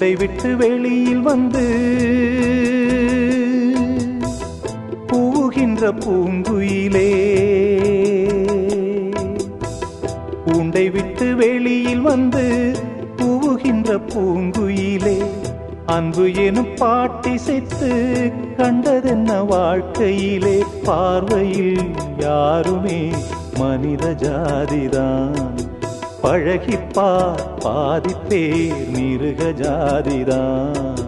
கூண்டை விட்டு வெளியில் வந்து பூகின்ற பூங்குயிலே. கூண்டை விட்டு வெளியில் வந்து பூவுகின்ற பூங்குயிலே. அன்பு எனும் பாட்டிசைத்து கண்டதென்ன வாழ்க்கையிலே. பார்வையில் யாருமே மனித ஜாதிதான். பழகிப்பார் பாதிப்பேர் மிருக ஜாதிதான்.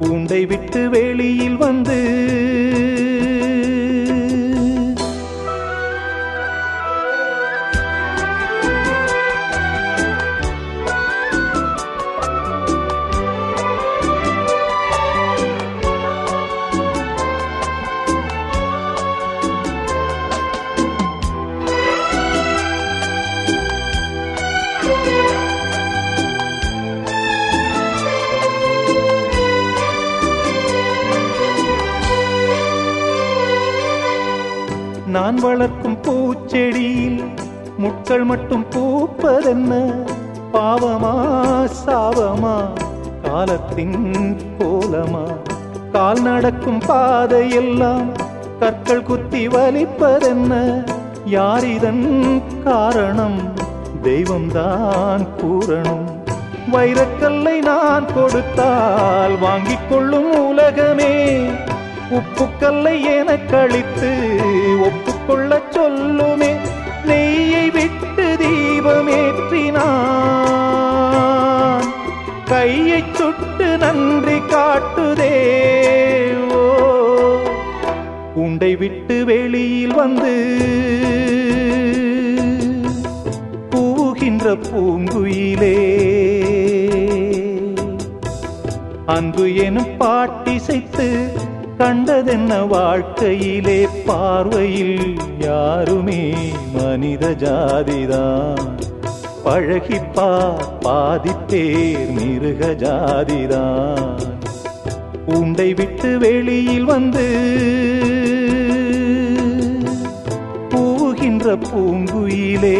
பூண்டை விட்டு வெளியில் வந்து நான் வளர்க்கும் பூச்செடியில் முட்கள் மட்டும் பூப்பதென்ன? பாவமா சாவமா? காலத்தின் கோலமா? கால் நடக்கும் பாதையெல்லாம் கற்கள் குத்தி வலிப்பதென்ன? யார் இதன் காரணம்? தெய்வம்தான் கூறணும் வைரக்கல்லை நான் கொடுத்தால் வாங்கிக் கொள்ளும் உலகமே. உப்புக்கல்லை என கழித்து ஒப்புக்கொள்ள சொல்லுமே நெய்யை விட்டு தீபமேற்றினான். கையை சுட்டு நன்றி காட்டுதே ஓ. உண்டை விட்டு வெளியில் வந்து பூகின்ற பூங்குயிலே. அன்பு எனும் பாட்டிசைத்து கண்டதென்ன வாழ்க்கையிலே பார்வையில் யாருமே மனித ஜாதிதான். பழகிப்பா பாதிப்பேர் மிருக ஜாதிதான். உண்டை விட்டு வெளியில் வந்து பூகின்ற பூங்குயிலே